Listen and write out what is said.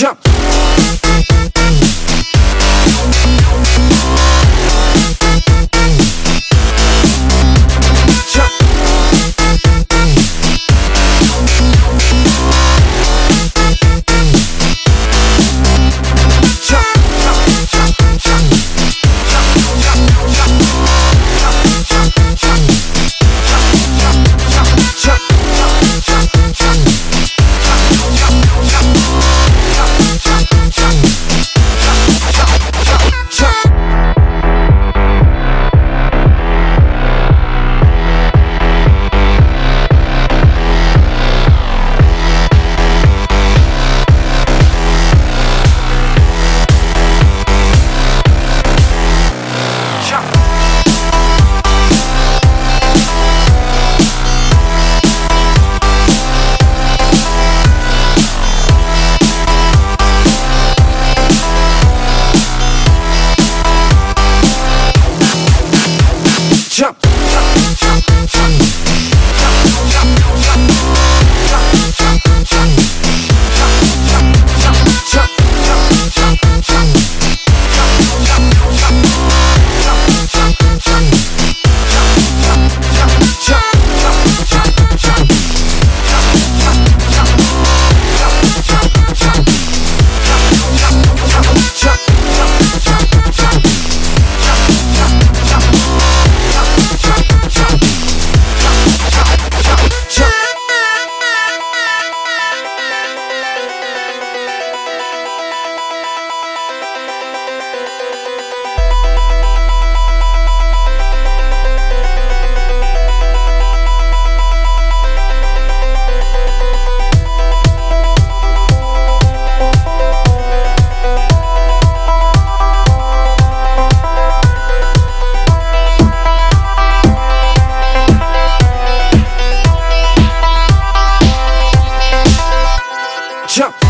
Jump. Jump.